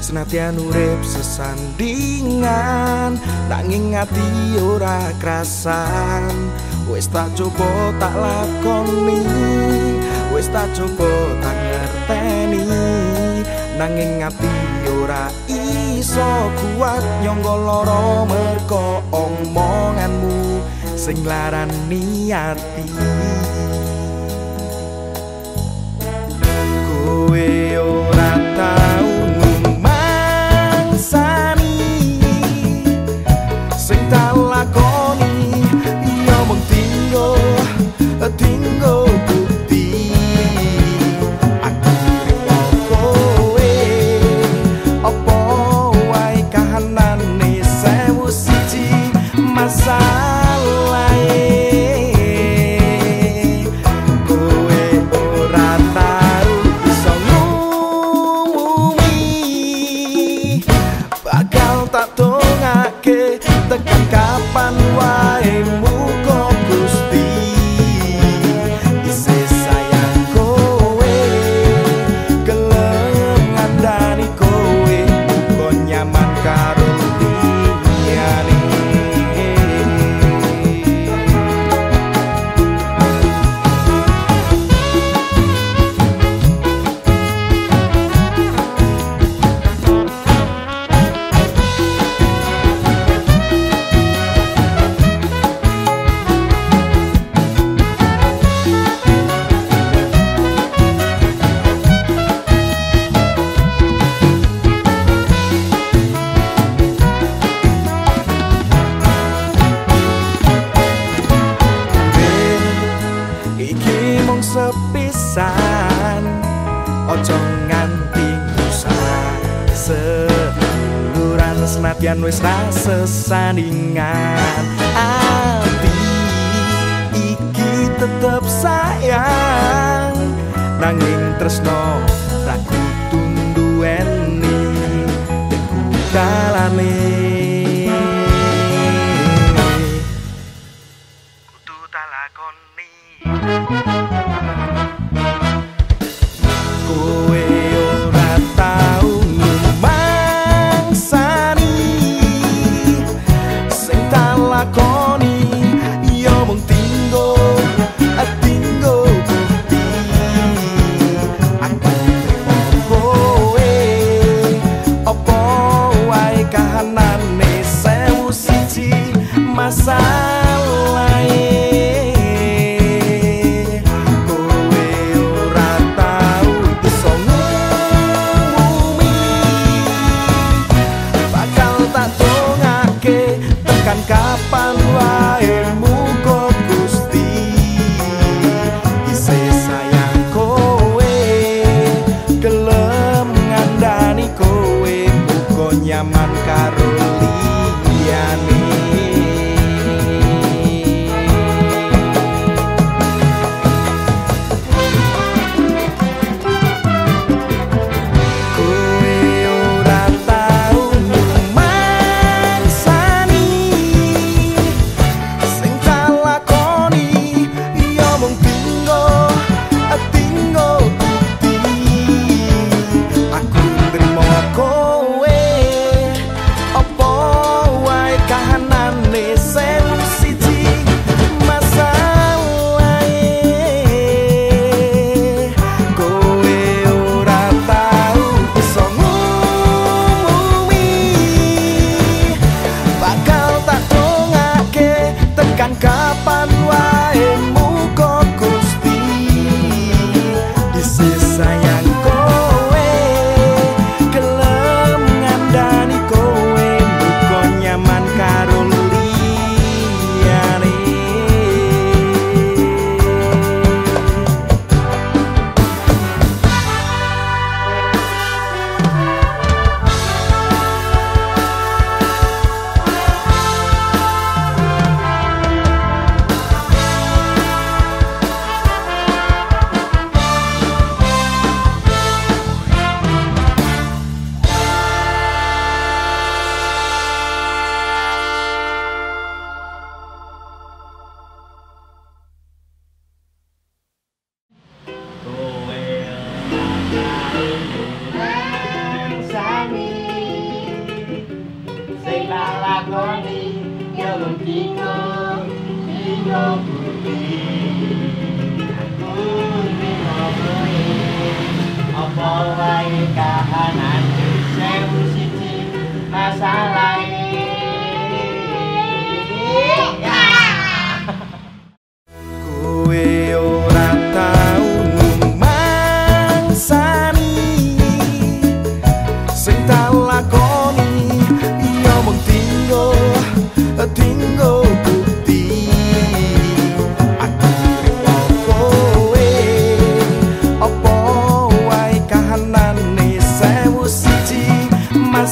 senadyan urip sesandingan nanging ati ora krasan wis tak coba tak lakoni. Wis tak coba tak ngerteni. Nanging ati ora iso kuat nyangga lara merko omonganmu sing larani ati. Kowe ora sepisan. Ojo nganti usah seduluran senadyan wis ra sesandingan ati iki tetep sayang. Nanging tresno ra kudu duweni iku dalane lakoni ya lutiko Ino budi Aku nino budi Apa wae kahanan Sewu siji Masalah